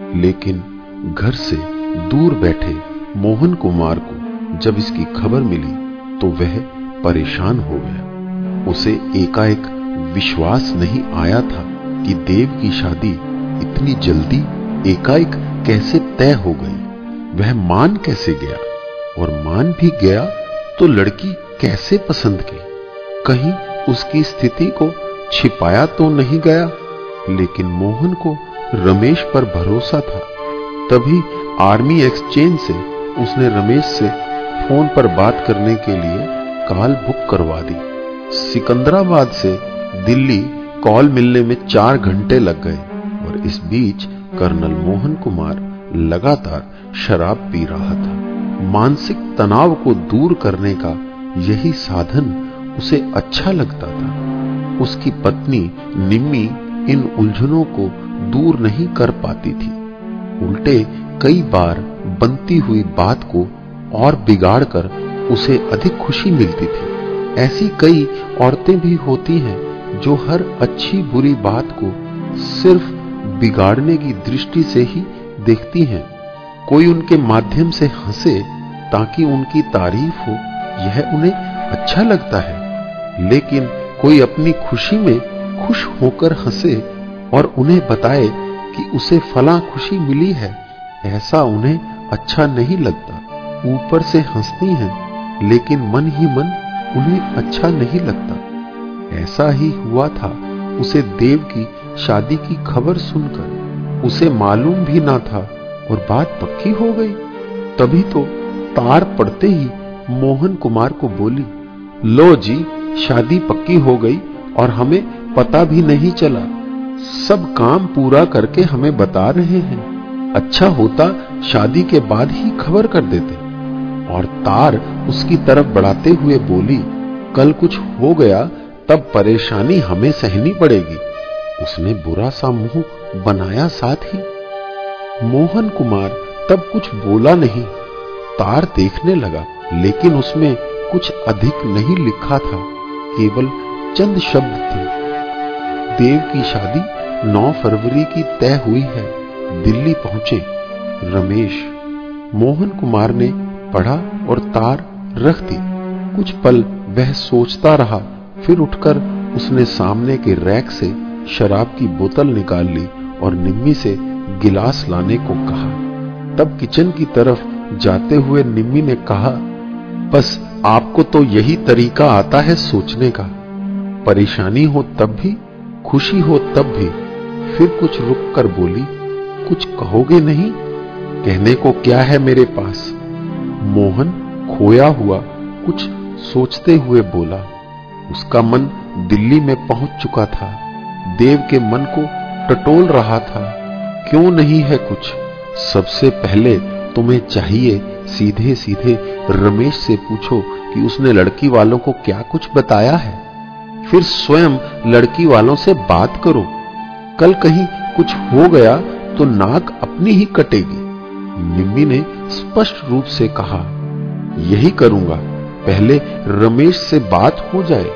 लेकिन घर से दूर बैठे मोहन कुमार को जब इसकी खबर मिली तो वह परेशान हो गया। उसे एकाएक विश्वास नहीं आया था कि देव की शादी इतनी जल्दी एकाएक कैसे तय हो गई। वह मान कैसे गया? और मान भी गया तो लड़की कैसे पसंद की? कहीं उसकी स्थिति को छिपाया तो नहीं गया, लेकिन मोहन को रमेश पर भरोसा था। तभी आर्मी एक्सचेंज से उसने रमेश से फ़ोन पर बात करने के लिए कॉल बुक करवा दी। सिकंदराबाद से दिल्ली कॉल मिलने में चार घंटे लग गए और इस बीच कर्नल मोहन कुमार लगातार शराब पी रहा था। मानसिक तनाव को दूर करने का यही साधन उसे अच्छा लगता था। उसकी पत्नी निम्मी इन उलझनों को दूर नहीं कर पाती थी। उल्टे कई बार बनती हुई बात को और बिगाड़कर उसे अधिक खुशी मिलती थी। ऐसी कई औरतें भी होती हैं जो हर अच्छी बुरी बात को सिर्फ़ बिगाड़ने की दृष्टि से ही देखती हैं। कोई उनके माध्यम से हंसे ताकि उनकी तारीफ़ हो, यह उन्हें अच्छा लगता है। लेकिन कोई अपनी खुशी में खुश होकर हंसे और उन्हें बताए कि उसे फला खुशी मिली है, ऐसा उन्हें अच्छा नहीं लगता। ऊपर से हंसती हैं, लेकिन मन ही मन उन्हें अच्छा नहीं लगता। ऐसा ही हुआ था उसे देव की शादी की खबर सुनकर। उसे मालूम भी ना था और बात पक्की हो गई। तभी तो तार पड़ते ही मोहन कुमार को बोली, लो जी, शादी पक्की हो गई और हमें पता भी नहीं चला। सब काम पूरा करके हमें बता रहे हैं। अच्छा होता शादी के बाद ही खबर कर देते। और तार उसकी तरफ़ बढ़ाते हुए बोली, कल कुछ हो गया, तब परेशानी हमें सहनी पड़ेगी। उसने बुरा सा मुँह बनाया साथ। ही मोहन कुमार तब कुछ बोला नहीं। तार देखने लगा, लेकिन उसमें कुछ अधिक नहीं लिखा था, केवल चंद शब्द थे। देव की शादी 9 फरवरी की तय हुई है। दिल्ली पहुँचे रमेश। मोहन कुमार ने पढ़ा और तार रख दी। कुछ पल वह सोचता रहा, फिर उठकर उसने सामने के रैक से शराब की बोतल निकाल ली और निम्मी से गिलास लाने को कहा। तब किचन की तरफ़ जाते हुए निम्मी ने कहा, बस आपको तो यही तरीका आता है सोचने का। परेशानी हो तब भी, खुशी हो तब भी। फिर कुछ रुक कर बोली, कुछ कहोगे नहीं? कहने को क्या है मेरे पास? मोहन खोया हुआ कुछ सोचते हुए बोला, उसका मन दिल्ली में पहुँच चुका था। देव के मन को टटोल रहा था। क्यों नहीं है कुछ? सबसे पहले तुम्हें चाहिए सीधे सीधे रमेश से पूछो कि उसने लड़की वालों को क्या कुछ बताया है। फिर स्वयं लड़की वालों से बात करो। कल कहीं कुछ हो गया तो नाक अपनी ही कटेगी। निम्मी ने स्पष्ट रूप से कहा, यही करूँगा, पहले रमेश से बात हो जाए।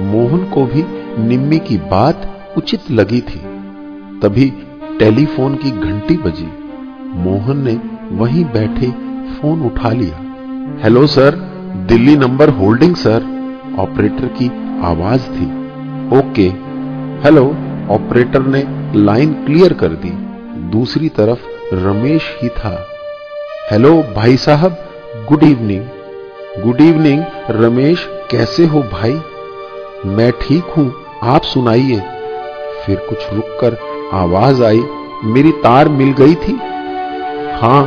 मोहन को भी निम्मी की बात उचित लगी थी। तभी टेलीफोन की घंटी बजी। मोहन ने वहीं बैठे फ़ोन उठा लिया। Hello sir, Delhi number holding sir. Operator की आवाज़ थी। Okay, hello. ऑपरेटर ने लाइन क्लियर कर दी। दूसरी तरफ़ रमेश ही था। हेलो भाई साहब, good evening. Good evening, Ramesh, कैसे हो भाई? मैं ठीक हूँ, आप सुनाइए। फिर कुछ रुककर आवाज़ आई, मेरी तार मिल गई थी? हाँ,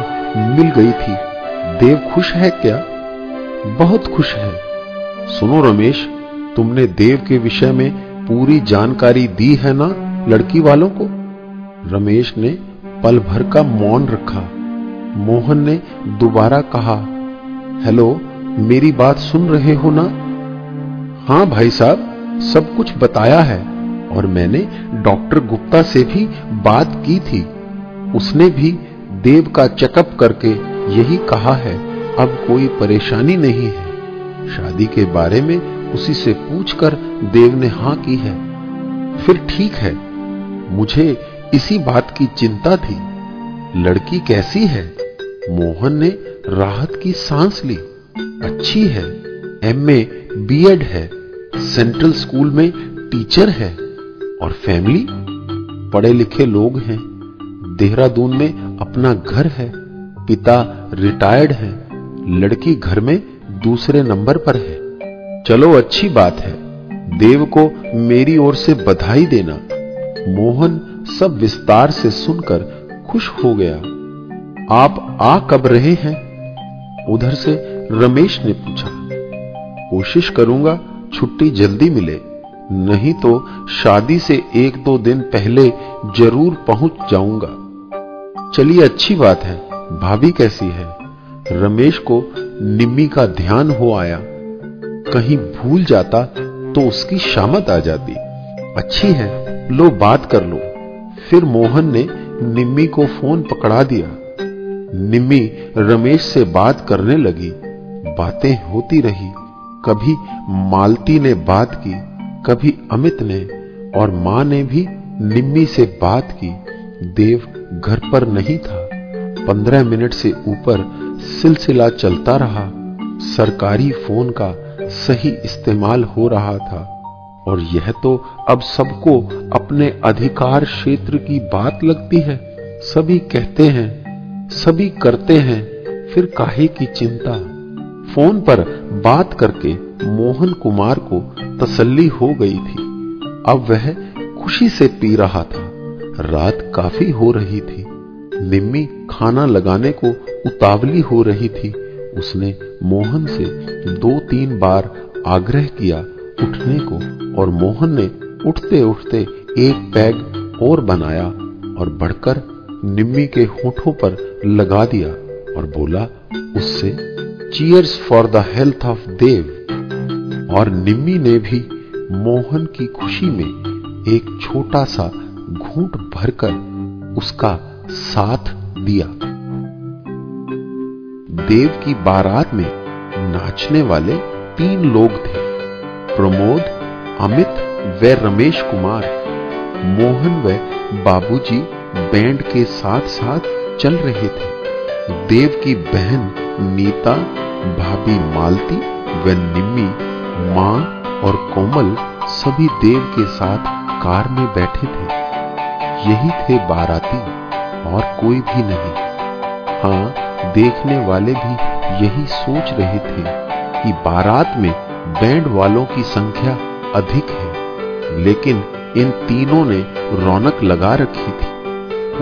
मिल गई थी। देव खुश है क्या? बहुत खुश है। सुनो रमेश, तुमने देव के विषय में पूरी जानकारी दी है ना लड़की वालों को? रमेश ने पल भर का मौन रखा। मोहन ने दोबारा कहा, हेलो, मेरी बात सुन रहे हो ना? हाँ भाई साहब, सब कुछ बताया है और मैंने डॉक्टर गुप्ता से भी बात की थी। उसने भी देव का चेकअप करके यही कहा है, अब कोई परेशानी नहीं है। शादी के बारे में उसी से पूछकर देव ने हाँ की है। फिर ठीक है, मुझे इसी बात की चिंता थी। लड़की कैसी है? मोहन ने राहत की सांस ली। अच्छी है एमए बीएड है, सेंट्रल स्कूल में टीचर है। और फैमिली? पढ़े लिखे लोग हैं। देहरादून में अपना घर है। पिता रिटायर्ड है। लड़की घर में दूसरे नंबर पर है। चलो, अच्छी बात है। देव को मेरी ओर से बधाई देना। मोहन सब विस्तार से सुनकर खुश हो गया। आप आ कब रहे हैं? उधर से रमेश ने पूछा। कोशिश करूँगा छुट्टी जल्दी मिले। नहीं तो शादी से एक दो दिन पहले ज़रूर पहुँच जाऊँगा। चलिए, अच्छी बात है। भाभी कैसी है? रमेश को निम्मी का ध्यान हो आया। कहीं भूल जाता तो उसकी शामत आ जाती। अच्छी है, लो बात कर लो। फिर मोहन ने निम्मी को फ़ोन पकड़ा दिया। निम्मी रमेश से बात करने लगी। बातें होती रही। कभी मालती ने बात की, कभी अमित ने, और माँ ने भी निम्मी से बात की। देव घर पर नहीं था। पंद्रह मिनट से ऊपर सिलसिला चलता रहा। सरकारी फ़ोन का सही इस्तेमाल हो रहा था। और यह तो अब सबको अपने अधिकार क्षेत्र की बात लगती है। सभी कहते हैं, सभी करते हैं, फिर काहे की चिंता? फ़ोन पर बात करके मोहन कुमार को तसल्ली हो गई थी। अब वह खुशी से पी रहा था। रात काफ़ी हो रही थी। निम्मी खाना लगाने को उतावली हो रही थी। उसने मोहन से दो तीन बार आग्रह किया उठने को और मोहन ने उठते उठते एक पैग और बनाया और बढ़कर निम्मी के होठों पर लगा दिया और बोला, उससे cheers for the health of Dev और निम्मी ने भी मोहन की खुशी में एक छोटा सा घूंट भरकर उसका साथ दिया। देव की बारात में नाचने वाले तीन लोग थे। प्रमोद, अमित व रमेश कुमार। मोहन व बाबूजी बैंड के साथ साथ चल रहे थे। देव की बहन नीता, भाभी मालती व निम्मी, माँ और कोमल सभी देव के साथ कार में बैठे थे। यही थे बाराती और कोई भी नहीं। हाँ देखने वाले भी यही सोच रहे थे कि बारात में बैंड वालों की संख्या अधिक है। लेकिन इन तीनों ने रौनक लगा रखी थी।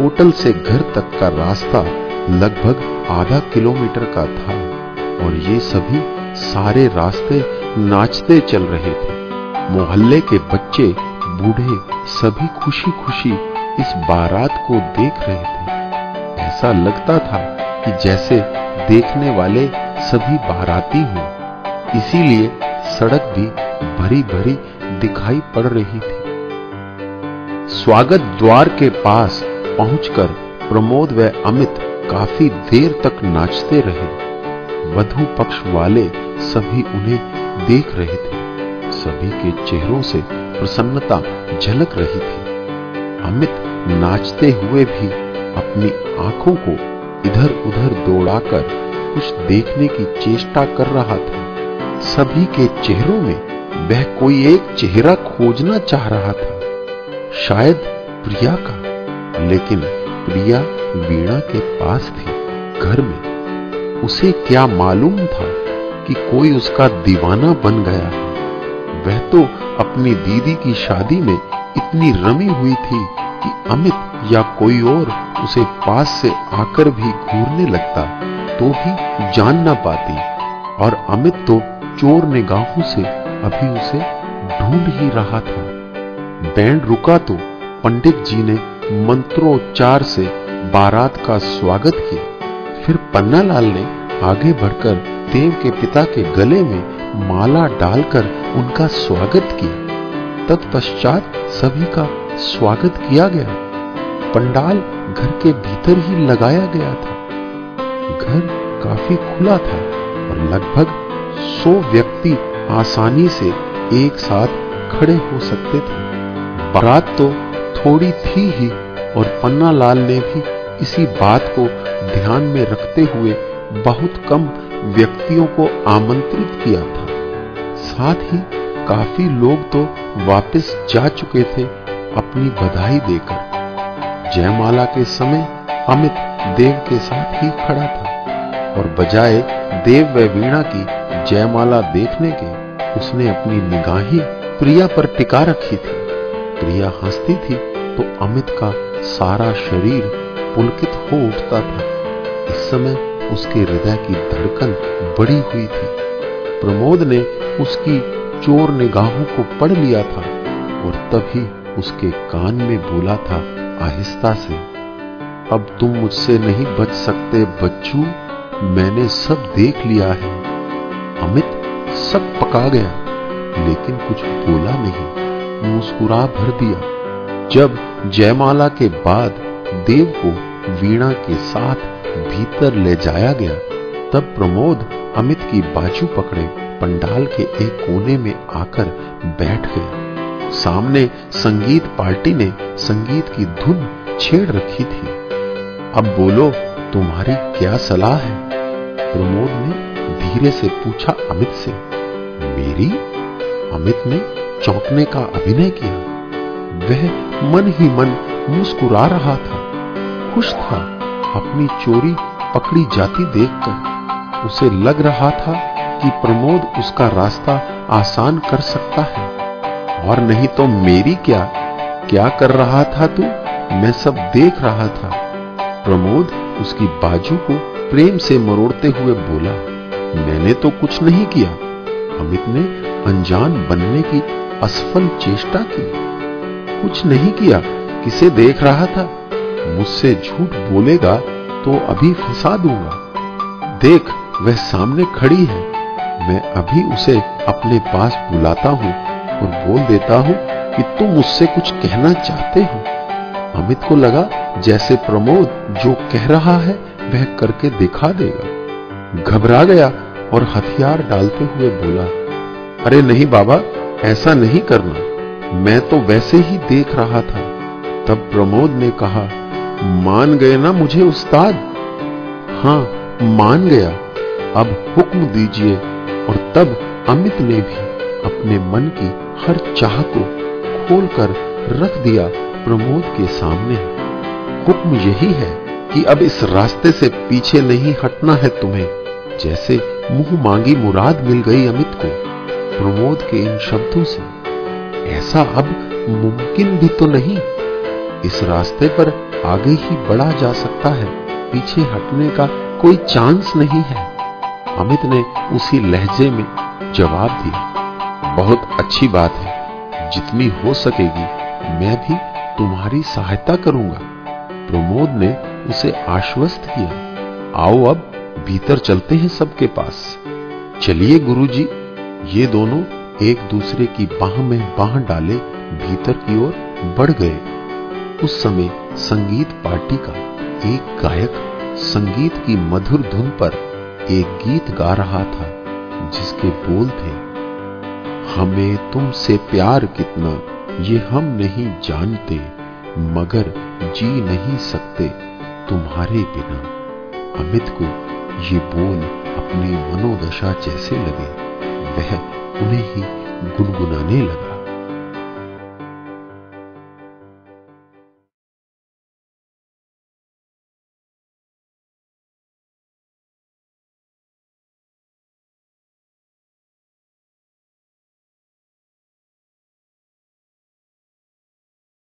होटल से घर तक का रास्ता लगभग आधा किलोमीटर का था और ये सभी सारे रास्ते नाचते चल रहे थे। मोहल्ले के बच्चे, बूढ़े सभी खुशी खुशी इस बारात को देख रहे थे। ऐसा लगता था कि जैसे देखने वाले सभी बाराती हों, इसीलिए सड़क भी भरी भरी दिखाई पड़ रही थी। स्वागत द्वार के पास पहुंचकर प्रमोद व अमित काफ़ी देर तक नाचते रहे। वधु पक्ष वाले सभी उन्हें देख रहे थे। सभी के चेहरों से प्रसन्नता झलक रही थी। अमित नाचते हुए भी अपनी आँखों को इधर उधर दौड़ाकर कुछ देखने की चेष्टा कर रहा था। सभी के चेहरों में वह कोई एक चेहरा खोजना चाह रहा था। शायद प्रिया का, लेकिन प्रिया वीणा के पास थी, घर में। उसे क्या मालूम था कि कोई उसका दीवाना बन गया है। वह तो अपनी दीदी की शादी में इतनी रमी हुई थी कि अमित या कोई और उसे पास से आकर भी घूरने लगता तो भी जान ना पाती, और अमित तो चोर निगाहों से अभी उसे ढूंढ ही रहा था। बैंड रुका तो पंडित जी ने मंत्रोच्चार से बारात का स्वागत किया। फिर पन्नालाल ने आगे बढ़कर देव के पिता के गले में माला डालकर उनका स्वागत किया। तत्पश्चात सभी का स्वागत किया गया। पंडाल घर के भीतर ही लगाया गया था। घर काफ़ी खुला था और लगभग सौ व्यक्ति आसानी से एक साथ खड़े हो सकते थे। बारात तो थोड़ी थी ही और पन्ना लाल ने भी इसी बात को ध्यान में रखते हुए बहुत कम व्यक्तियों को आमंत्रित किया था। साथ ही काफ़ी लोग तो वापस जा चुके थे अपनी बधाई देकर। जयमाला के समय अमित देव के साथ ही खड़ा था। और बजाय देव व वीणा की जयमाला देखने के उसने अपनी निगाहें प्रिया पर टिका रखी थी। प्रिया हंसती थी तो अमित का सारा शरीर पुलकित हो उठता था। इस समय उसके हृदय की धड़कन बढ़ी हुई थी। प्रमोद ने उसकी चोर निगाहों को पढ़ लिया था और तभी उसके कान में बोला था आहिस्ता से। अब तुम मुझसे नहीं बच सकते बच्चू, मैंने सब देख लिया है। अमित सब पका गया, लेकिन कुछ बोला नहीं, मुस्कुरा भर दिया। जब जयमाला के बाद देव को वीणा के साथ भीतर ले जाया गया, तब प्रमोद अमित की बाजू पकड़े, पंडाल के एक कोने में आकर बैठ गया। सामने संगीत पार्टी ने संगीत की धुन छेड़ रखी थी। अब बोलो, तुम्हारी क्या सलाह है? प्रमोद ने धीरे से पूछा अमित से, मेरी? अमित ने चौंकने का अभिनय किया। वह मन ही मन मुस्कुरा रहा था। खुश था, अपनी चोरी पकड़ी जाती देखकर। उसे लग रहा था कि प्रमोद उसका रास्ता आसान कर सकता है। और नहीं तो मेरी क्या? क्या कर रहा था तू? मैं सब देख रहा था। प्रमोद उसकी बाजू को प्रेम से मरोड़ते हुए बोला, मैंने तो कुछ नहीं किया। अमित ने अनजान बनने की असफल चेष्टा की। कुछ नहीं किया। किसे देख रहा था? मुझसे झूठ बोलेगा तो अभी फंसा दूँगा। देख, वह सामने खड़ी है। मैं अभी उसे अपने पास बुलाता हूँ। और बोल देता हूँ कि तुम मुझसे कुछ कहना चाहते हो। अमित को लगा जैसे प्रमोद जो कह रहा है वह करके दिखा देगा। घबरा गया और हथियार डालते हुए बोला, अरे नहीं बाबा, ऐसा नहीं करना। मैं तो वैसे ही देख रहा था। तब प्रमोद ने कहा, मान गए ना मुझे उस्ताद? हाँ, मान गया। अब हुक्म दीजिए। और तब अमित ने भी अपने मन की हर चाह को खोलकर रख दिया प्रमोद के सामने। हुक्म यही है कि अब इस रास्ते से पीछे नहीं हटना है तुम्हें, जैसे मुँह मांगी मुराद मिल गई अमित को। प्रमोद के इन शब्दों से ऐसा अब मुमकिन भी तो नहीं। इस रास्ते पर आगे ही बढ़ा जा सकता है, पीछे हटने का कोई चांस नहीं है। अमित ने उसी लहजे में जवाब दिया। बहुत अच्छी बात है। जितनी हो सकेगी, मैं भी तुम्हारी सहायता करूँगा। प्रमोद ने उसे आश्वस्त किया। आओ अब भीतर चलते हैं सबके पास। चलिए गुरुजी, ये दोनों एक दूसरे की बाह में बाह डाले भीतर की ओर बढ़ गए। उस समय संगीत पार्टी का एक गायक संगीत की मधुर धुन पर एक गीत गा रहा था, जिसके बोल थे हमें तुमसे प्यार कितना, ये हम नहीं जानते, मगर जी नहीं सकते तुम्हारे बिना। अमित को ये बोल अपनी मनोदशा जैसे लगे। वह उन्हें ही गुनगुनाने लगा।